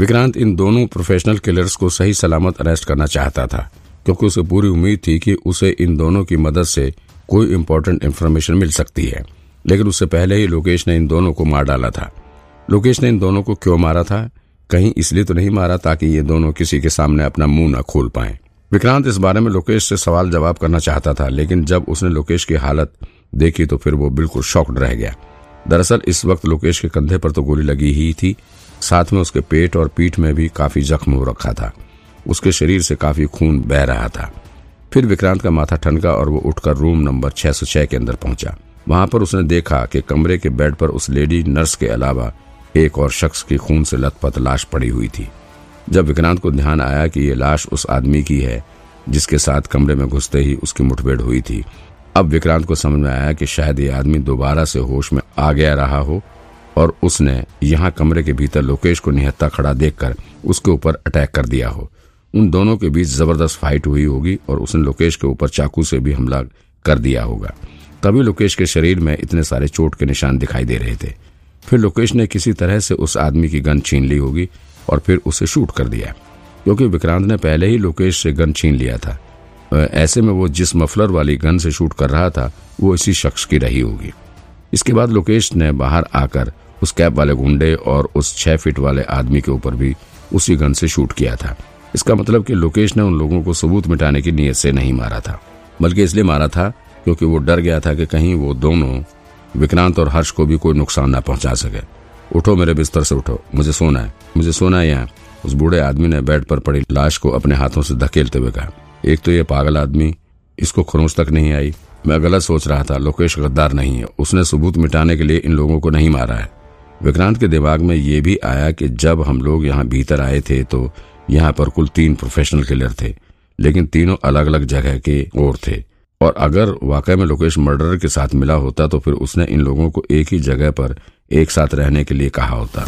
विक्रांत इन दोनों professional killers को सही सलामत अरेस्ट करना चाहता था, क्योंकि उसे पूरी उम्मीद थी कि उसे इन दोनों की मदद से कोई इम्पोर्टेंट इन्फॉर्मेशन मिल सकती है। लेकिन उससे पहले ही लोकेश ने इन दोनों को मार डाला था। लोकेश ने इन दोनों को क्यों मारा था? कहीं इसलिए तो नहीं मारा ताकि ये दोनों किसी के सामने अपना मुँह न खोल पाए। विक्रांत इस बारे में लोकेश से सवाल जवाब करना चाहता था, लेकिन जब उसने लोकेश की हालत देखी तो फिर वो बिल्कुल शॉक्ड रह गया। दरअसल इस वक्त लोकेश के कंधे पर तो गोली लगी ही थी साथ में उसके पेट और पीठ में भी काफ़ी जख्म हो रखा था। उसके शरीर से काफ़ी खून बह रहा था। फिर विक्रांत का माथा ठनका और वो उठकर रूम नंबर 606 के अंदर पहुँचा। वहाँ पर उसने देखा कि कमरे के बेड पर उस लेडी नर्स के अलावा एक और शख्स की खून से लथपथ लाश पड़ी हुई थी। जब विक्रांत को ध्यान आया कि ये लाश उस आदमी की है, जिसके साथ कमरे में घुसते ही उसकी मुठभेड़ हुई थी, अब विक्रांत को समझ में आया कि शायद ये आदमी दोबारा से होश में आ गया रहा हो और उसने यहाँ कमरे के भीतर लोकेश को निहत्ता खड़ा देखकर उसके ऊपर अटैक कर दिया हो। उन दोनों के बीच ज़बरदस्त फाइट हुई होगी और उसने लोकेश के ऊपर चाकू से भी हमला कर दिया होगा। तभी लोकेश के शरीर में इतने सारे चोट के निशान दिखाई दे रहे थे। फिर लोकेश ने किसी तरह से उस आदमी की गन छीन ली होगी और फिर उसे शूट कर दिया, क्योंकि विक्रांत ने पहले ही लोकेश से गन छीन लिया था। ऐसे में वो जिस मफलर वाली गन से शूट कर रहा था, वो इसी शख्स की रही होगी। इसके बाद लोकेश ने बाहर आकर उस कैब वाले गुंडे और उस छह फीट वाले आदमी के ऊपर भी उसी गन से शूट किया था। इसका मतलब कि लोकेश ने उन लोगों को सबूत मिटाने की नीयत से नहीं मारा था, बल्कि इसलिए मारा था क्योंकि वो डर गया था कि कहीं वो दोनों, विक्रांत और हर्ष को भी कोई नुकसान न पहुँचा सके। उठो मेरे बिस्तर से उठो, मुझे सोना है, मुझे सोना है यहाँ। उस बूढ़े आदमी ने बेड पर पड़ी लाश को अपने हाथों से धकेलते हुए कहा, एक तो ये पागल आदमी, इसको खरोंच तक नहीं आई। मैं गलत सोच रहा था, लोकेश गद्दार नहीं है। उसने सबूत मिटाने के लिए इन लोगों को नहीं मारा है। विक्रांत के दिमाग में ये भी आया कि जब हम लोग यहाँ भीतर आए थे तो यहाँ पर कुल तीन प्रोफेशनल किलर थे, लेकिन तीनों अलग अलग जगह के और थे। और अगर वाकई में लोकेश मर्डर के साथ मिला होता तो फिर उसने इन लोगों को एक ही जगह पर एक साथ रहने के लिए कहा होता।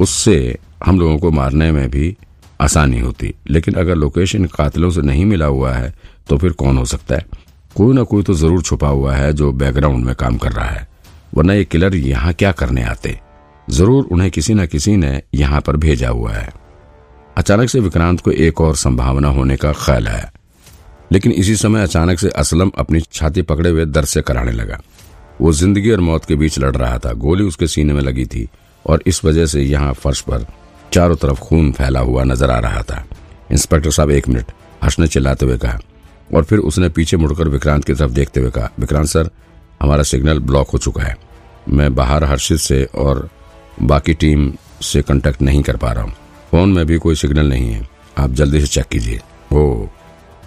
उससे हम लोगों को मारने में भी आसानी होती, लेकिन अगर लोकेश इन कातिलों से नहीं मिला हुआ है तो फिर कौन हो सकता है? कोई ना कोई तो ज़रूर छुपा हुआ है जो बैकग्राउंड में काम कर रहा है। वरना ये किलर यहाँ क्या करने आते? ज़रूर उन्हें किसी न किसी ने यहाँ पर भेजा हुआ है। अचानक से विक्रांत को एक और संभावना होने का ख्याल आया। लेकिन इसी समय अचानक से असलम अपनी छाती पकड़े हुए दर्द से कराने लगा। वो ज़िंदगी और मौत के बीच लड़ रहा था। गोली उसके सीने में लगी थी और इस वजह से यहाँ फर्श पर चारों तरफ़ खून फैला हुआ नज़र आ रहा था। इंस्पेक्टर साहब, एक मिनट हर्ष ने चिल्लाते हुए कहा और फिर उसने पीछे मुड़कर विक्रांत की तरफ़ देखते हुए कहा, विक्रांत सर, हमारा सिग्नल ब्लॉक हो चुका है। मैं बाहर हर्षित से और बाकी टीम से कांटेक्ट नहीं कर पा रहा हूँ। फ़ोन में भी कोई सिग्नल नहीं है। आप जल्दी से चेक कीजिए। ओ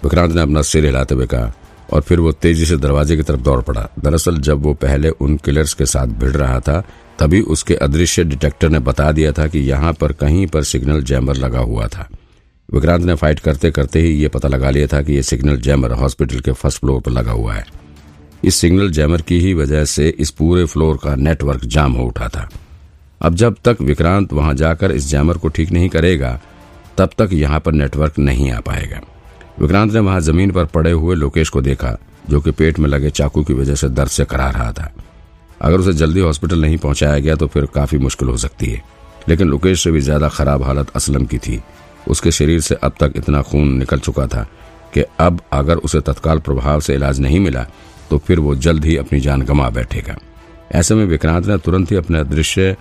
विक्रांत ने अपना सिर हिलाते हुए कहा और फिर वो तेज़ी से दरवाजे की तरफ़ दौड़ पड़ा। दरअसल जब वो पहले उन किलर्स के साथ भिड़ रहा था, तभी उसके अदृश्य डिटेक्टर ने बता दिया था कि यहाँ पर कहीं पर सिग्नल जैमर लगा हुआ था। विक्रांत ने फाइट करते करते ही ये पता लगा लिया था कि ये सिग्नल जैमर हॉस्पिटल के फ़र्स्ट फ्लोर पर लगा हुआ है। इस सिग्नल जैमर की ही वजह से इस पूरे फ्लोर का नेटवर्क जाम हो उठा था। अब जब तक विक्रांत वहाँ जाकर इस जैमर को ठीक नहीं करेगा, तब तक यहाँ पर नेटवर्क नहीं आ पाएगा। विक्रांत ने वहाँ ज़मीन पर पड़े हुए लोकेश को देखा, जो कि पेट में लगे चाकू की वजह से दर्द से करा रहा था। अगर उसे जल्दी हॉस्पिटल नहीं पहुँचाया गया तो फिर काफ़ी मुश्किल हो सकती है। लेकिन लोकेश से भी ज़्यादा खराब हालत असलम की थी। उसके शरीर से अब तक इतना खून निकल चुका था कि अब अगर उसे तत्काल प्रभाव से इलाज नहीं मिला तो फिर वो जल्द ही अपनी जान गंवा बैठेगा। ऐसे में विक्रांत ने तुरंत ही अपने अदृश्य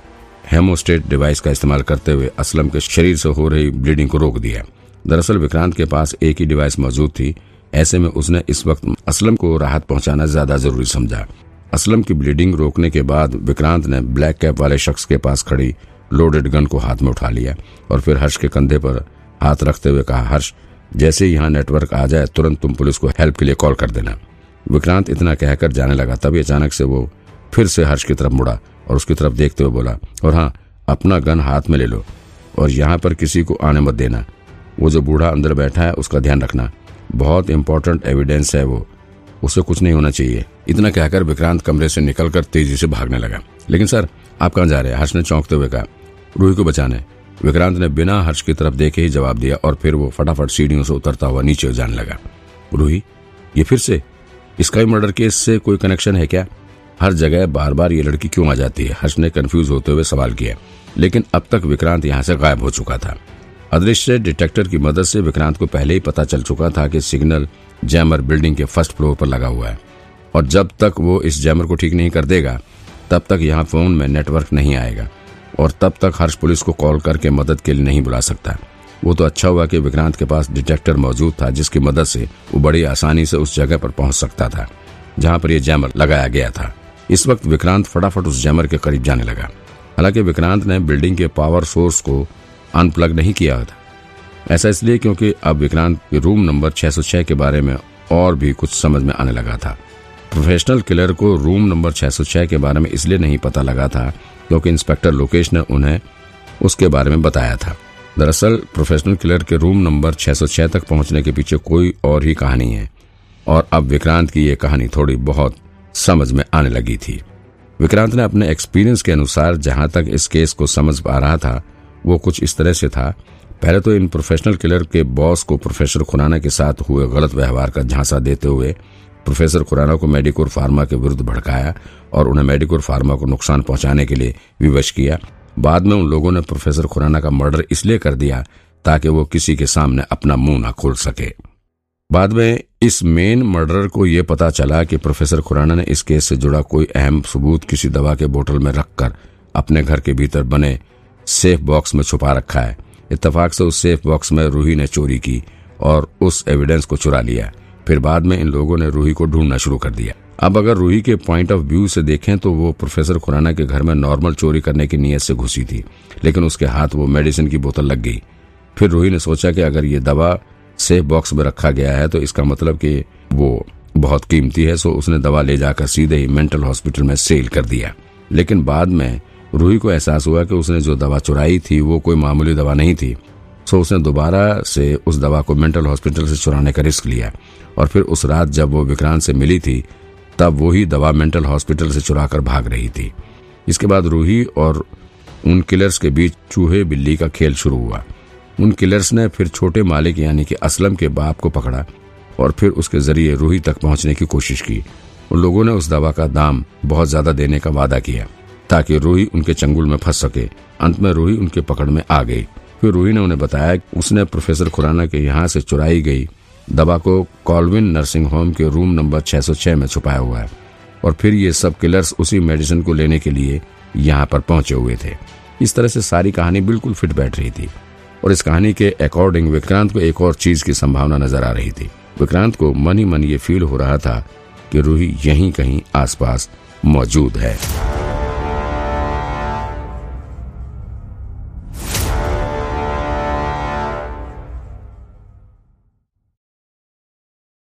हेमोस्टेट डिवाइस का इस्तेमाल करते हुए असलम के शरीर से हो रही ब्लीडिंग को रोक दिया। दरअसल विक्रांत के पास एक ही डिवाइस मौजूद थी, ऐसे में उसने इस वक्त असलम को राहत पहुंचाना ज़्यादा ज़रूरी समझा। असलम की ब्लीडिंग रोकने के बाद विक्रांत ने ब्लैक कैप वाले शख्स के पास खड़ी लोडेड गन को हाथ में उठा लिया और फिर हर्ष के कंधे पर हाथ रखते हुए कहा, हर्ष, जैसे यहाँ नेटवर्क आ जाए, तुरंत तुम पुलिस को हेल्प के लिए कॉल कर देना। विक्रांत इतना कहकर जाने लगा। तभी अचानक से वो फिर से हर्ष की तरफ़ मुड़ा और उसकी तरफ़ देखते हुए बोला, और हाँ अपना गन हाथ में ले लो और यहाँ पर किसी को आने मत देना। वो जो बूढ़ा अंदर बैठा है, उसका ध्यान रखना। बहुत इंपॉर्टेंट एविडेंस है वो। उसे कुछ नहीं होना चाहिए। इतना कहकर विक्रांत कमरे से निकलकर तेज़ी से भागने लगा। लेकिन सर, आप कहाँ जा रहे हैं? हर्ष ने चौंकते हुए कहा, रूही को बचाने। विक्रांत ने बिना हर्ष की तरफ़ देखे ही जवाब दिया और फिर वो फटाफट सीढ़ियों से उतरता हुआ नीचे जाने लगा। रूही, ये फिर से? इसका ही मर्डर केस से कोई कनेक्शन है क्या? हर जगह बार बार ये लड़की क्यों आ जाती है? हर्ष ने कंफ्यूज होते हुए सवाल किया। लेकिन अब तक विक्रांत यहाँ से गायब हो चुका था। अदृश्य डिटेक्टर की मदद से विक्रांत को पहले ही पता चल चुका था कि सिग्नल जैमर बिल्डिंग के फ़र्स्ट फ्लोर पर लगा हुआ है। और जब तक वो इस जैमर को ठीक नहीं कर देगा, तब तक यहाँ फ़ोन में नेटवर्क नहीं आएगा। और तब तक हर्ष पुलिस को कॉल करके मदद के लिए नहीं बुला सकता। वो तो अच्छा हुआ कि विक्रांत के पास डिटेक्टर मौजूद था, जिसकी मदद से वो बड़ी आसानी से उस जगह पर पहुँच सकता था, जहाँ पर यह जैमर लगाया गया था। इस वक्त विक्रांत फटाफट उस जैमर के करीब जाने लगा। हालाँकि विक्रांत ने बिल्डिंग के पावर सोर्स को अनप्लग नहीं किया था। ऐसा इसलिए क्योंकि अब विक्रांत के रूम नंबर 606 के बारे में और भी कुछ समझ में आने लगा था। प्रोफेशनल किलर को रूम नंबर 606 के बारे में इसलिए नहीं पता लगा था क्योंकि इंस्पेक्टर लोकेश ने उन्हें उसके बारे में बताया था। दरअसल, प्रोफेशनल किलर के रूम नंबर 606 तक पहुँचने के पीछे कोई और ही कहानी है। और अब विक्रांत की ये कहानी थोड़ी बहुत समझ में आने लगी थी। विक्रांत ने अपने एक्सपीरियंस के अनुसार जहाँ तक इस केस को समझ पा रहा था, वो कुछ इस तरह से था। पहले तो इन प्रोफेशनल किलर के बॉस को प्रोफेसर खुराना के साथ हुए गलत व्यवहार का झांसा देते हुए प्रोफेसर खुराना को मेडिकोर फार्मा के विरुद्ध भड़काया और उन्हें मेडिकोर फार्मा को नुकसान पहुँचाने के लिए विवश किया। बाद में उन लोगों ने प्रोफेसर खुराना का मर्डर इसलिए कर दिया ताकि वो किसी के सामने अपना मुँह ना खोल सके। बाद में इस मेन मर्डरर को यह पता चला कि प्रोफेसर खुराना ने इस केस से जुड़ा कोई अहम सबूत किसी दवा के बोतल में रखकर अपने घर के भीतर बने सेफ़ बॉक्स में छुपा रखा है। इतफाक से उस सेफ़ बॉक्स में रूही ने चोरी की और उस एविडेंस को चुरा लिया। फिर बाद में इन लोगों ने रूही को ढूंढना शुरू कर दिया। अब अगर रूही के पॉइंट ऑफ़ व्यू से देखें तो वो प्रोफेसर खुराना के घर में नॉर्मल चोरी करने की नीयत से घुसी थी, लेकिन उसके हाथ वो मेडिसिन की बोतल लग गई। फिर रूही ने सोचा कि अगर ये दवा सेफ़ बॉक्स में रखा गया है तो इसका मतलब कि वो बहुत कीमती है, सो उसने दवा ले जाकर सीधे ही मेंटल हॉस्पिटल में सेल कर दिया। लेकिन बाद में रूही को एहसास हुआ कि उसने जो दवा चुराई थी वो कोई मामूली दवा नहीं थी। सो उसने दोबारा से उस दवा को मेंटल हॉस्पिटल से चुराने का रिस्क लिया। और फिर उस रात जब वो विक्रांत से मिली थी, तब वही दवा मेंटल हॉस्पिटल से चुरा कर भाग रही थी। इसके बाद रूही और उन किलर्स के बीच चूहे बिल्ली का खेल शुरू हुआ। उन किलर्स ने फिर छोटे मालिक यानी कि असलम के बाप को पकड़ा और फिर उसके ज़रिए रूही तक पहुँचने की कोशिश की। उन लोगों ने उस दवा का दाम बहुत ज़्यादा देने का वादा किया ताकि रूही उनके चंगुल में फंस सके। अंत में रूही उनके पकड़ में आ गई। फिर रूही ने उन्हें बताया कि उसने प्रोफेसर खुराना के यहाँ से चुराई गई दवा को कॉलविन नर्सिंग होम के रूम नंबर 606 में छुपाया हुआ है और फिर ये सब किलर्स उसी मेडिसिन को लेने के लिए यहाँ पर पहुँचे हुए थे। इस तरह से सारी कहानी बिल्कुल फिट बैठ रही थी और इस कहानी के अकॉर्डिंग विक्रांत को एक और चीज़ की संभावना नज़र आ रही थी। विक्रांत को मन ही मन ये फील हो रहा था कि रूही यहीं कहीं आसपास मौजूद है।